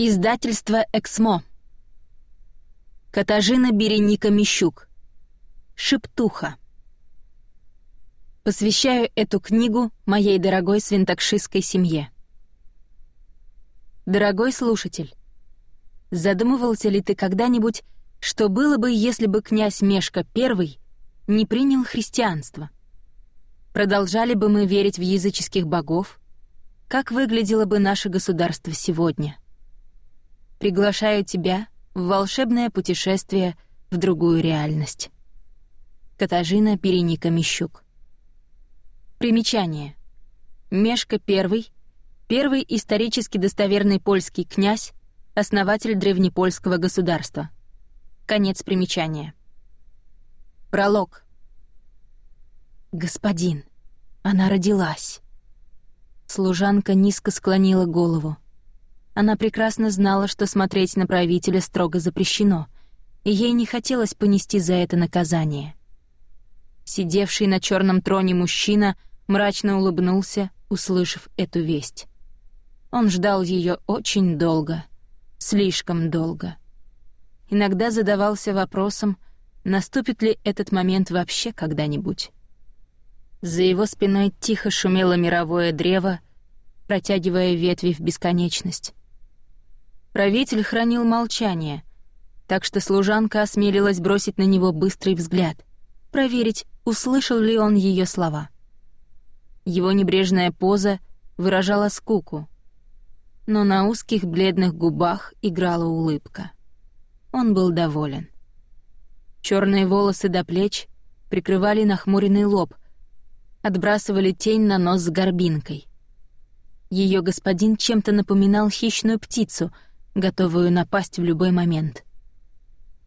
Издательство «Эксмо». Катажина Береника Мищук. Шептуха. Посвящаю эту книгу моей дорогой свинтакшистской семье. Дорогой слушатель, задумывался ли ты когда-нибудь, что было бы, если бы князь Мешка I не принял христианство? Продолжали бы мы верить в языческих богов? Как выглядело бы наше государство сегодня? — Приглашаю тебя в волшебное путешествие в другую реальность. Катажина Переника Мищук. Примечание. Мешка I — первый исторически достоверный польский князь, основатель древнепольского государства. Конец примечания. Пролог. «Господин, она родилась». Служанка низко склонила голову. Она прекрасно знала, что смотреть на правителя строго запрещено, и ей не хотелось понести за это наказание. Сидевший на черном троне мужчина мрачно улыбнулся, услышав эту весть. Он ждал ее очень долго, слишком долго. Иногда задавался вопросом, наступит ли этот момент вообще когда-нибудь. За его спиной тихо шумело мировое древо, протягивая ветви в бесконечность. Правитель хранил молчание, так что служанка осмелилась бросить на него быстрый взгляд, проверить, услышал ли он ее слова. Его небрежная поза выражала скуку, но на узких бледных губах играла улыбка. Он был доволен. Черные волосы до плеч прикрывали нахмуренный лоб, отбрасывали тень на нос с горбинкой. Ее господин чем-то напоминал хищную птицу — готовую напасть в любой момент.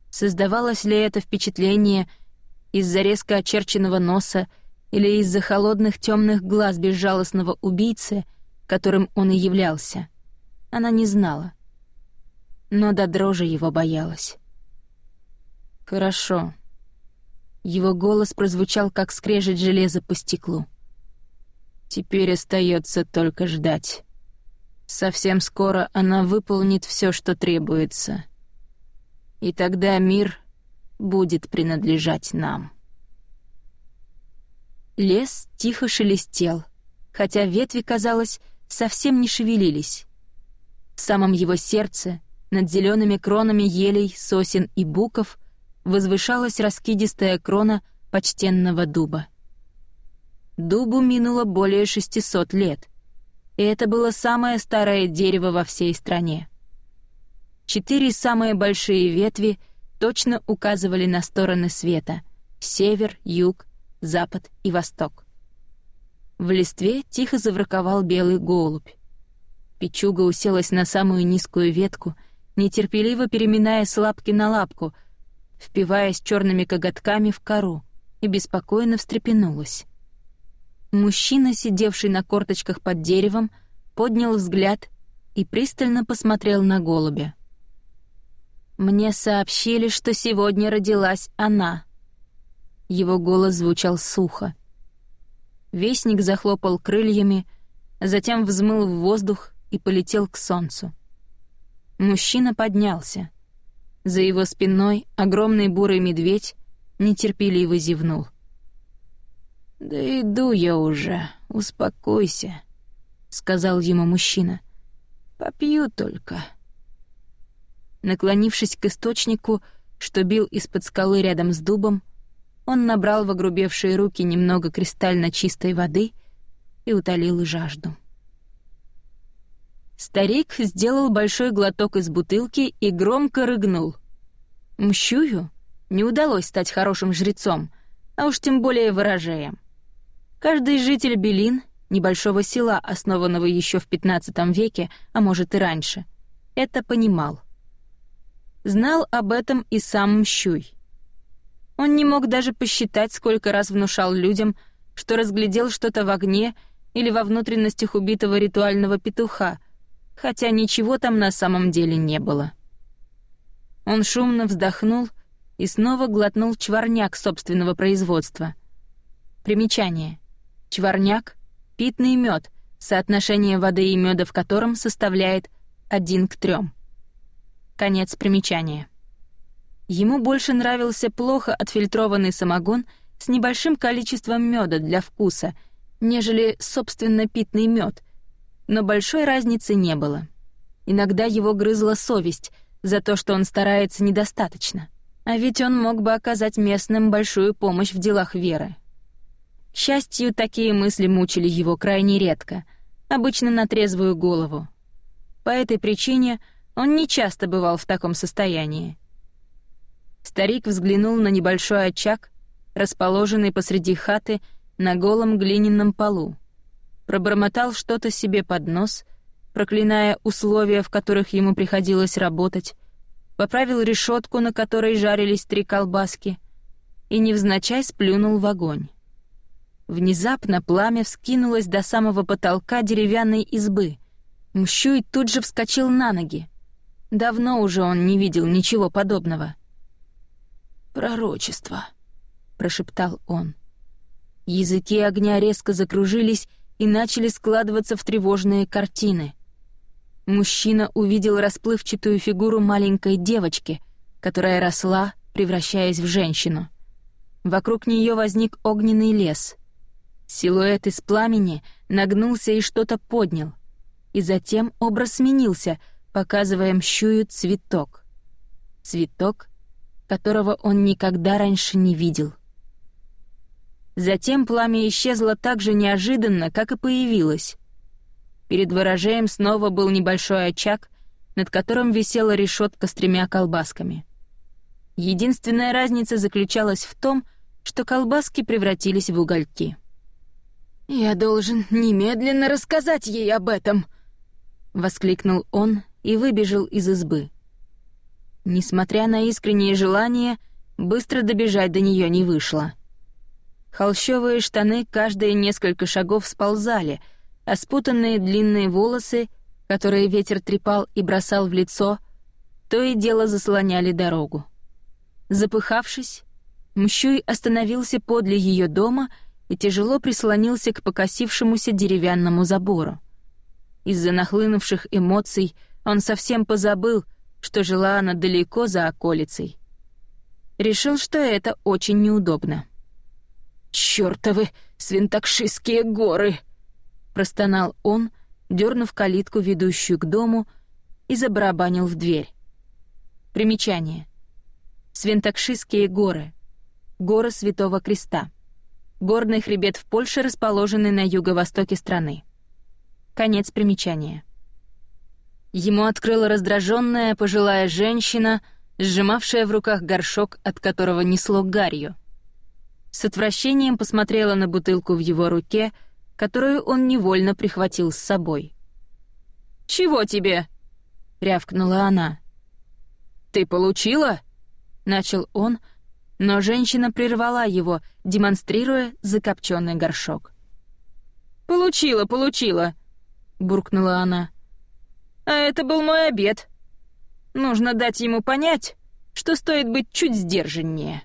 Создавалось ли это впечатление из-за резко очерченного носа или из-за холодных темных глаз безжалостного убийцы, которым он и являлся? Она не знала. Но до дрожи его боялась. «Хорошо». Его голос прозвучал, как скрежет железа по стеклу. «Теперь остается только ждать». Совсем скоро она выполнит все, что требуется. И тогда мир будет принадлежать нам. Лес тихо шелестел, хотя ветви, казалось, совсем не шевелились. В самом его сердце, над зелеными кронами елей, сосен и буков, возвышалась раскидистая крона почтенного дуба. Дубу минуло более 600 лет, и это было самое старое дерево во всей стране. Четыре самые большие ветви точно указывали на стороны света — север, юг, запад и восток. В листве тихо завраковал белый голубь. Печуга уселась на самую низкую ветку, нетерпеливо переминая с лапки на лапку, впиваясь черными коготками в кору, и беспокойно встрепенулась. Мужчина, сидевший на корточках под деревом, поднял взгляд и пристально посмотрел на голубя. «Мне сообщили, что сегодня родилась она». Его голос звучал сухо. Вестник захлопал крыльями, затем взмыл в воздух и полетел к солнцу. Мужчина поднялся. За его спиной огромный бурый медведь нетерпеливо зевнул. «Да иду я уже, успокойся», — сказал ему мужчина. «Попью только». Наклонившись к источнику, что бил из-под скалы рядом с дубом, он набрал в огрубевшие руки немного кристально чистой воды и утолил жажду. Старик сделал большой глоток из бутылки и громко рыгнул. Мщую не удалось стать хорошим жрецом, а уж тем более ворожеем. Каждый житель Белин, небольшого села, основанного еще в XV веке, а может и раньше, это понимал. Знал об этом и сам Мщуй. Он не мог даже посчитать, сколько раз внушал людям, что разглядел что-то в огне или во внутренностях убитого ритуального петуха, хотя ничего там на самом деле не было. Он шумно вздохнул и снова глотнул чварняк собственного производства. Примечание. Чварняк — питный мед, соотношение воды и меда в котором составляет 1 к 3. Конец примечания. Ему больше нравился плохо отфильтрованный самогон с небольшим количеством меда для вкуса, нежели, собственно, питный мед, но большой разницы не было. Иногда его грызла совесть за то, что он старается недостаточно. А ведь он мог бы оказать местным большую помощь в делах веры. К счастью, такие мысли мучили его крайне редко, обычно на трезвую голову. По этой причине он не часто бывал в таком состоянии. Старик взглянул на небольшой очаг, расположенный посреди хаты на голом глиняном полу. Пробормотал что-то себе под нос, проклиная условия, в которых ему приходилось работать, поправил решетку, на которой жарились три колбаски, и невзначай сплюнул в огонь. Внезапно пламя вскинулось до самого потолка деревянной избы. Мщуй тут же вскочил на ноги. Давно уже он не видел ничего подобного. «Пророчество», — прошептал он. Языки огня резко закружились и начали складываться в тревожные картины — мужчина увидел расплывчатую фигуру маленькой девочки, которая росла, превращаясь в женщину. Вокруг нее возник огненный лес. Силуэт из пламени нагнулся и что-то поднял. И затем образ сменился, показывая мщую цветок. Цветок, которого он никогда раньше не видел. Затем пламя исчезло так же неожиданно, как и появилось. Перед ворожеем снова был небольшой очаг, над которым висела решетка с тремя колбасками. Единственная разница заключалась в том, что колбаски превратились в угольки. «Я должен немедленно рассказать ей об этом!» — воскликнул он и выбежал из избы. Несмотря на искреннее желание, быстро добежать до нее не вышло. Холщовые штаны каждые несколько шагов сползали — а спутанные длинные волосы, которые ветер трепал и бросал в лицо, то и дело заслоняли дорогу. Запыхавшись, Мщуй остановился подле ее дома и тяжело прислонился к покосившемуся деревянному забору. Из-за нахлынувших эмоций он совсем позабыл, что жила она далеко за околицей. Решил, что это очень неудобно. «Чёртовы свинтакшистские горы!» — простонал он, дернув калитку, ведущую к дому, и забарабанил в дверь. Примечание. Свинтакшистские горы. Горы Святого Креста. Горный хребет в Польше, расположенный на юго-востоке страны. Конец примечания. Ему открыла раздраженная пожилая женщина, сжимавшая в руках горшок, от которого несло гарью. С отвращением посмотрела на бутылку в его руке — которую он невольно прихватил с собой. «Чего тебе?» — рявкнула она. «Ты получила?» — начал он, но женщина прервала его, демонстрируя закопченный горшок. «Получила, получила», — буркнула она. «А это был мой обед. Нужно дать ему понять, что стоит быть чуть сдержаннее».